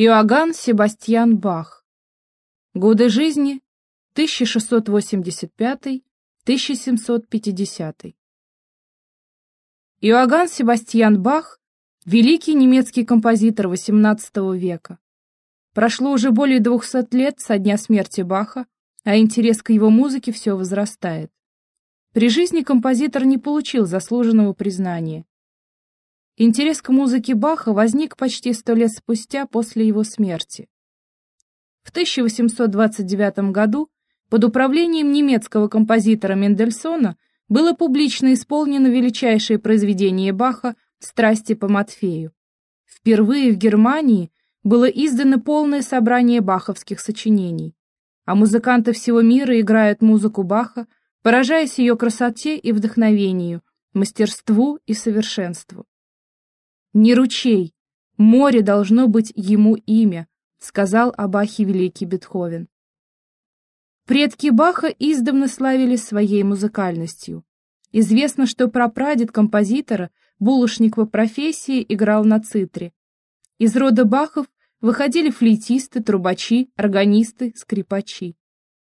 Иоганн Себастьян Бах. Годы жизни 1685-1750. Иоганн Себастьян Бах – великий немецкий композитор XVIII века. Прошло уже более 200 лет со дня смерти Баха, а интерес к его музыке все возрастает. При жизни композитор не получил заслуженного признания. Интерес к музыке Баха возник почти сто лет спустя после его смерти. В 1829 году под управлением немецкого композитора Мендельсона было публично исполнено величайшее произведение Баха «Страсти по Матфею». Впервые в Германии было издано полное собрание баховских сочинений, а музыканты всего мира играют музыку Баха, поражаясь ее красоте и вдохновению, мастерству и совершенству. Не ручей, море должно быть ему имя, сказал о Бахе великий Бетховен. Предки Баха издавна славились своей музыкальностью. Известно, что прапрадед композитора, булочник по профессии, играл на цитре. Из рода Бахов выходили флейтисты, трубачи, органисты, скрипачи.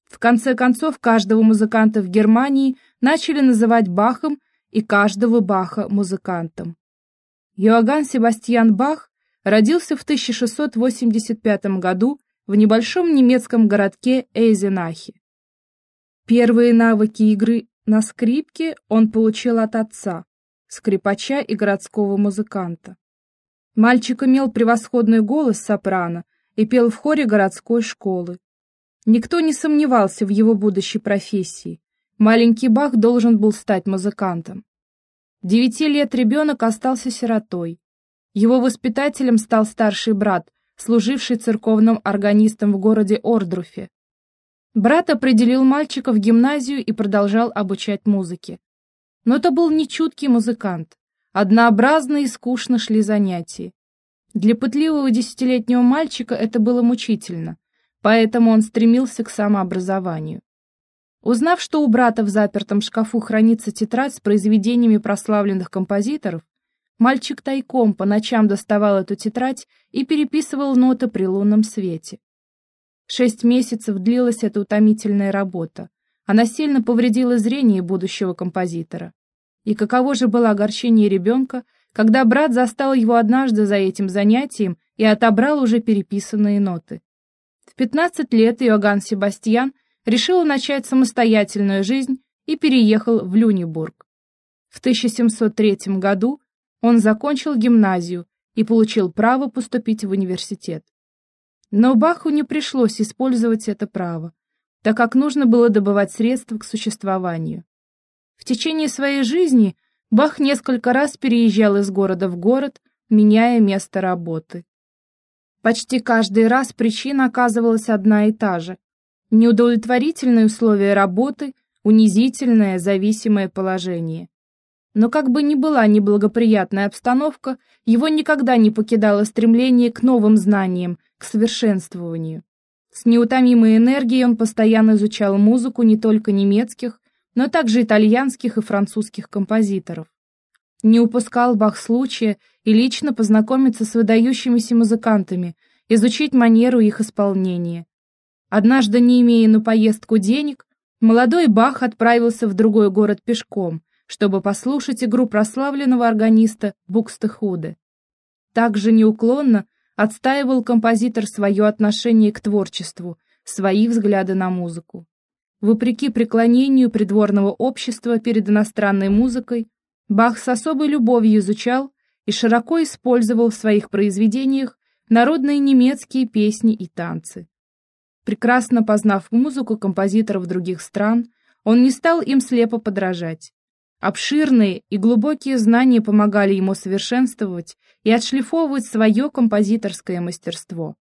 В конце концов, каждого музыканта в Германии начали называть Бахом и каждого Баха музыкантом. Иоганн Себастьян Бах родился в 1685 году в небольшом немецком городке Эйзенахе. Первые навыки игры на скрипке он получил от отца, скрипача и городского музыканта. Мальчик имел превосходный голос сопрано и пел в хоре городской школы. Никто не сомневался в его будущей профессии. Маленький Бах должен был стать музыкантом. Девяти лет ребенок остался сиротой. Его воспитателем стал старший брат, служивший церковным органистом в городе Ордруфе. Брат определил мальчика в гимназию и продолжал обучать музыке. Но это был не чуткий музыкант. Однообразно и скучно шли занятия. Для пытливого десятилетнего мальчика это было мучительно, поэтому он стремился к самообразованию. Узнав, что у брата в запертом шкафу хранится тетрадь с произведениями прославленных композиторов, мальчик тайком по ночам доставал эту тетрадь и переписывал ноты при лунном свете. Шесть месяцев длилась эта утомительная работа. Она сильно повредила зрение будущего композитора. И каково же было огорчение ребенка, когда брат застал его однажды за этим занятием и отобрал уже переписанные ноты. В 15 лет Иоганн Себастьян решил начать самостоятельную жизнь и переехал в Люнебург. В 1703 году он закончил гимназию и получил право поступить в университет. Но Баху не пришлось использовать это право, так как нужно было добывать средства к существованию. В течение своей жизни Бах несколько раз переезжал из города в город, меняя место работы. Почти каждый раз причина оказывалась одна и та же неудовлетворительные условия работы, унизительное зависимое положение. Но как бы ни была неблагоприятная обстановка, его никогда не покидало стремление к новым знаниям, к совершенствованию. С неутомимой энергией он постоянно изучал музыку не только немецких, но также итальянских и французских композиторов. Не упускал Бах случая и лично познакомиться с выдающимися музыкантами, изучить манеру их исполнения, Однажды, не имея на поездку денег, молодой Бах отправился в другой город пешком, чтобы послушать игру прославленного органиста Букстехуде. Также неуклонно отстаивал композитор свое отношение к творчеству, свои взгляды на музыку. Вопреки преклонению придворного общества перед иностранной музыкой, Бах с особой любовью изучал и широко использовал в своих произведениях народные немецкие песни и танцы. Прекрасно познав музыку композиторов других стран, он не стал им слепо подражать. Обширные и глубокие знания помогали ему совершенствовать и отшлифовывать свое композиторское мастерство.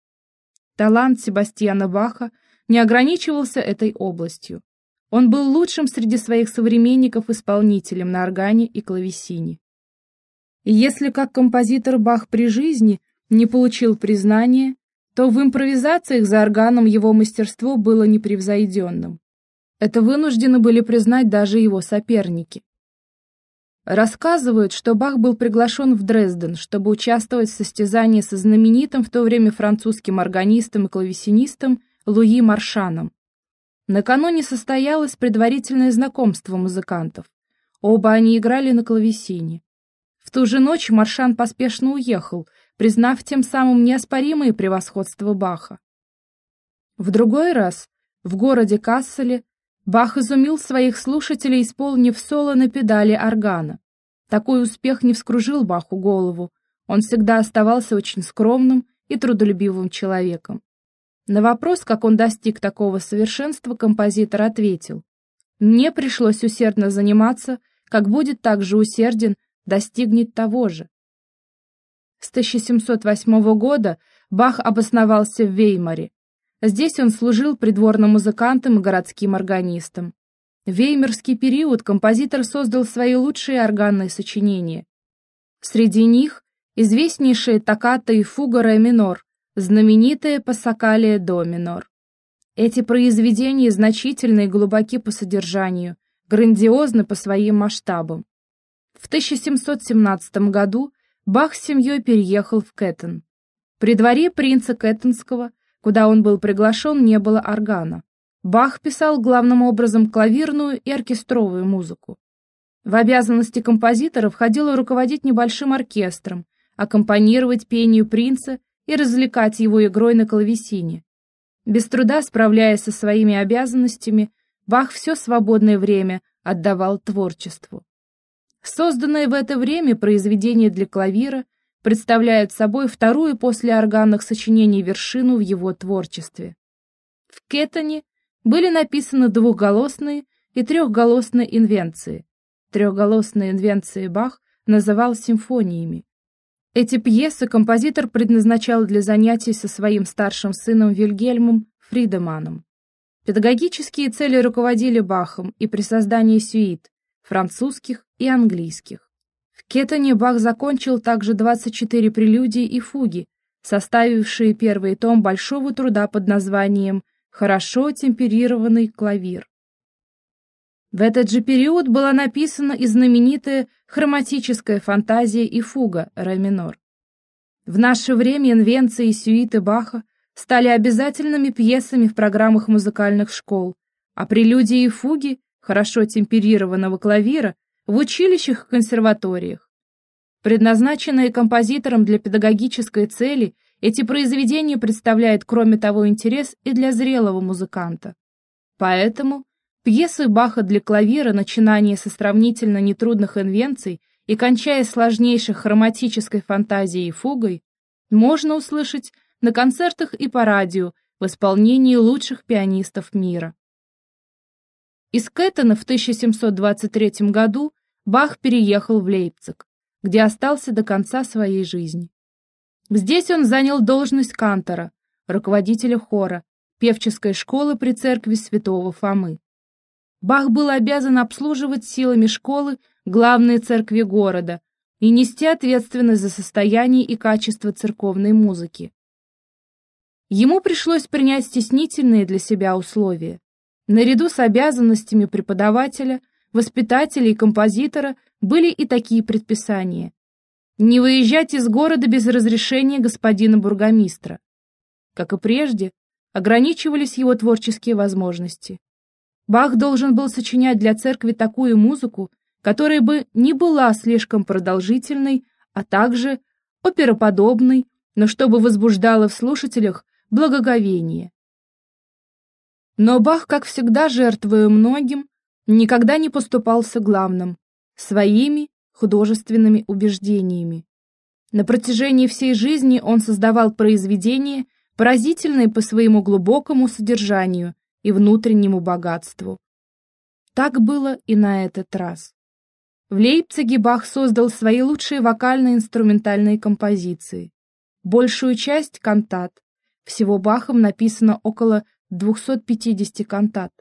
Талант Себастьяна Баха не ограничивался этой областью. Он был лучшим среди своих современников исполнителем на органе и клавесине. И если как композитор Бах при жизни не получил признания, то в импровизациях за органом его мастерство было непревзойденным. Это вынуждены были признать даже его соперники. Рассказывают, что Бах был приглашен в Дрезден, чтобы участвовать в состязании со знаменитым в то время французским органистом и клавесинистом Луи Маршаном. Накануне состоялось предварительное знакомство музыкантов. Оба они играли на клавесине. В ту же ночь Маршан поспешно уехал, признав тем самым неоспоримое превосходство Баха. В другой раз, в городе Касселе, Бах изумил своих слушателей, исполнив соло на педали органа. Такой успех не вскружил Баху голову, он всегда оставался очень скромным и трудолюбивым человеком. На вопрос, как он достиг такого совершенства, композитор ответил, «Мне пришлось усердно заниматься, как будет также усерден, достигнет того же». С 1708 года Бах обосновался в Веймаре, Здесь он служил придворным музыкантом и городским органистом. В веймерский период композитор создал свои лучшие органные сочинения. Среди них известнейшие токкато и фуга ре минор, знаменитая пассакалия до минор. Эти произведения значительны и глубоки по содержанию, грандиозны по своим масштабам. В 1717 году Бах с семьей переехал в Кэттон. При дворе принца Кэттонского Куда он был приглашен, не было органа. Бах писал главным образом клавирную и оркестровую музыку. В обязанности композитора входило руководить небольшим оркестром, аккомпанировать пению принца и развлекать его игрой на клавесине. Без труда справляясь со своими обязанностями, Бах все свободное время отдавал творчеству. Созданное в это время произведение для клавира представляют собой вторую после органных сочинений вершину в его творчестве. В Кеттоне были написаны двухголосные и трехголосные инвенции. Трехголосные инвенции Бах называл симфониями. Эти пьесы композитор предназначал для занятий со своим старшим сыном Вильгельмом Фридеманом. Педагогические цели руководили Бахом и при создании сюит, французских и английских. В Кетане Бах закончил также 24 прелюдии и фуги, составившие первый том большого труда под названием «Хорошо темперированный клавир». В этот же период была написана и знаменитая хроматическая фантазия и фуга ре минор. В наше время инвенции и сюиты Баха стали обязательными пьесами в программах музыкальных школ, а прелюдии и фуги хорошо темперированного клавира в училищах и консерваториях. Предназначенные композитором для педагогической цели, эти произведения представляют, кроме того, интерес и для зрелого музыканта. Поэтому пьесы Баха для клавира, начиная со сравнительно нетрудных инвенций и кончая сложнейшей хроматической фантазией и фугой, можно услышать на концертах и по радио в исполнении лучших пианистов мира. Из Кэттона в 1723 году Бах переехал в Лейпциг, где остался до конца своей жизни. Здесь он занял должность кантора, руководителя хора, певческой школы при церкви святого Фомы. Бах был обязан обслуживать силами школы главные церкви города и нести ответственность за состояние и качество церковной музыки. Ему пришлось принять стеснительные для себя условия. Наряду с обязанностями преподавателя – воспитателя и композитора были и такие предписания. Не выезжать из города без разрешения господина бургомистра. Как и прежде, ограничивались его творческие возможности. Бах должен был сочинять для церкви такую музыку, которая бы не была слишком продолжительной, а также опероподобной, но чтобы возбуждала в слушателях благоговение. Но Бах, как всегда, жертвуя многим, никогда не поступался главным, своими художественными убеждениями. На протяжении всей жизни он создавал произведения, поразительные по своему глубокому содержанию и внутреннему богатству. Так было и на этот раз. В Лейпциге Бах создал свои лучшие вокально-инструментальные композиции. Большую часть кантат. Всего Бахом написано около 250 кантат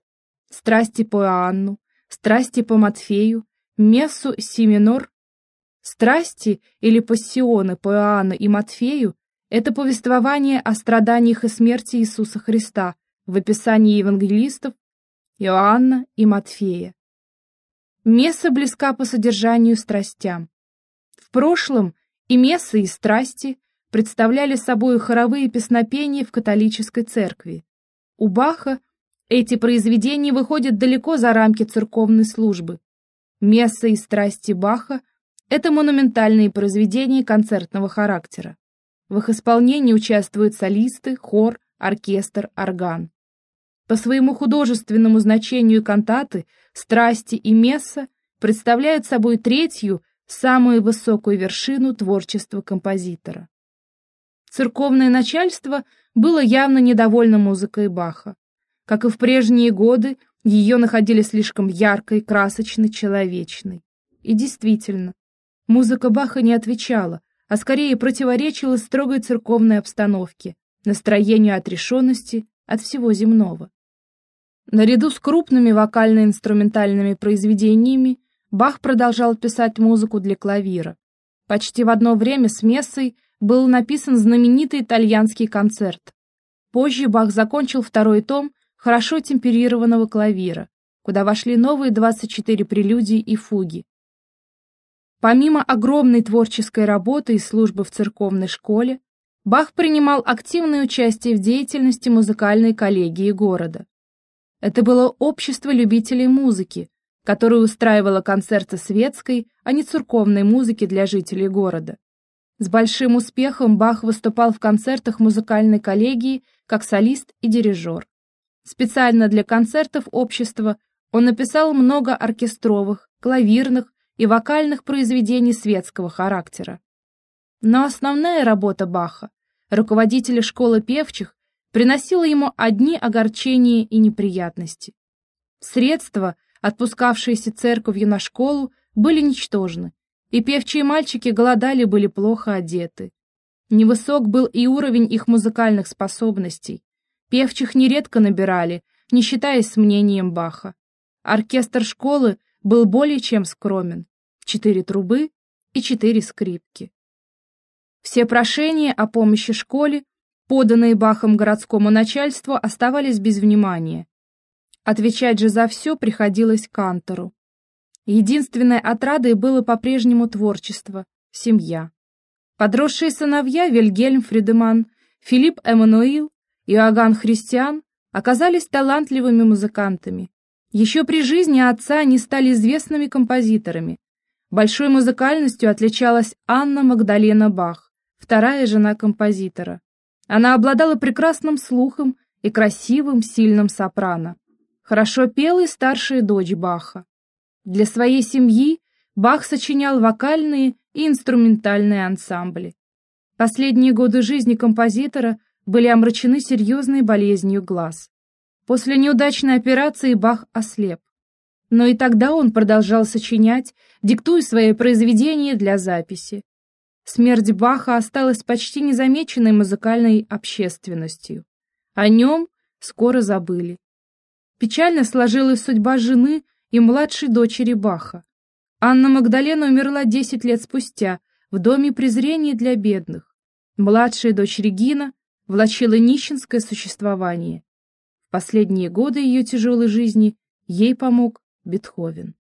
страсти по Иоанну, страсти по Матфею, мессу си минор. Страсти или пассионы по Иоанну и Матфею – это повествование о страданиях и смерти Иисуса Христа в описании евангелистов Иоанна и Матфея. Месса близка по содержанию страстям. В прошлом и мессы, и страсти представляли собой хоровые песнопения в католической церкви. У Баха эти произведения выходят далеко за рамки церковной службы. Месса и страсти Баха – это монументальные произведения концертного характера. В их исполнении участвуют солисты, хор, оркестр, орган. По своему художественному значению кантаты, страсти и месса представляют собой третью, самую высокую вершину творчества композитора. Церковное начальство было явно недовольно музыкой Баха. Как и в прежние годы, ее находили слишком яркой, красочной, человечной. И действительно, музыка Баха не отвечала, а скорее противоречила строгой церковной обстановке, настроению отрешенности от всего земного. Наряду с крупными вокально-инструментальными произведениями Бах продолжал писать музыку для клавира. Почти в одно время с Мессой был написан знаменитый итальянский концерт. Позже Бах закончил второй том хорошо темперированного клавира, куда вошли новые 24 прелюдии и фуги. Помимо огромной творческой работы и службы в церковной школе, Бах принимал активное участие в деятельности музыкальной коллегии города. Это было общество любителей музыки, которое устраивало концерты светской, а не церковной музыки для жителей города. С большим успехом Бах выступал в концертах музыкальной коллегии как солист и дирижер. Специально для концертов общества он написал много оркестровых, клавирных и вокальных произведений светского характера. Но основная работа Баха, руководителя школы певчих, приносила ему одни огорчения и неприятности. Средства, отпускавшиеся церковью на школу, были ничтожны, и певчие мальчики голодали были плохо одеты. Невысок был и уровень их музыкальных способностей, Певчих нередко набирали, не считаясь с мнением Баха. Оркестр школы был более чем скромен. Четыре трубы и четыре скрипки. Все прошения о помощи школе, поданные Бахом городскому начальству, оставались без внимания. Отвечать же за все приходилось Кантору. Единственной отрадой было по-прежнему творчество, семья. Подросшие сыновья Вильгельм Фридеман, Филипп Эммануил Иоганн Христиан оказались талантливыми музыкантами. Еще при жизни отца они стали известными композиторами. Большой музыкальностью отличалась Анна Магдалена Бах, вторая жена композитора. Она обладала прекрасным слухом и красивым, сильным сопрано. Хорошо пела и старшая дочь Баха. Для своей семьи Бах сочинял вокальные и инструментальные ансамбли. Последние годы жизни композитора были омрачены серьезной болезнью глаз. После неудачной операции Бах ослеп. Но и тогда он продолжал сочинять, диктуя свои произведения для записи. Смерть Баха осталась почти незамеченной музыкальной общественностью. О нем скоро забыли. Печально сложилась судьба жены и младшей дочери Баха. Анна Магдалена умерла 10 лет спустя в доме презрения для бедных. Младшая дочь Регина влачила нищенское существование. В последние годы ее тяжелой жизни ей помог Бетховен.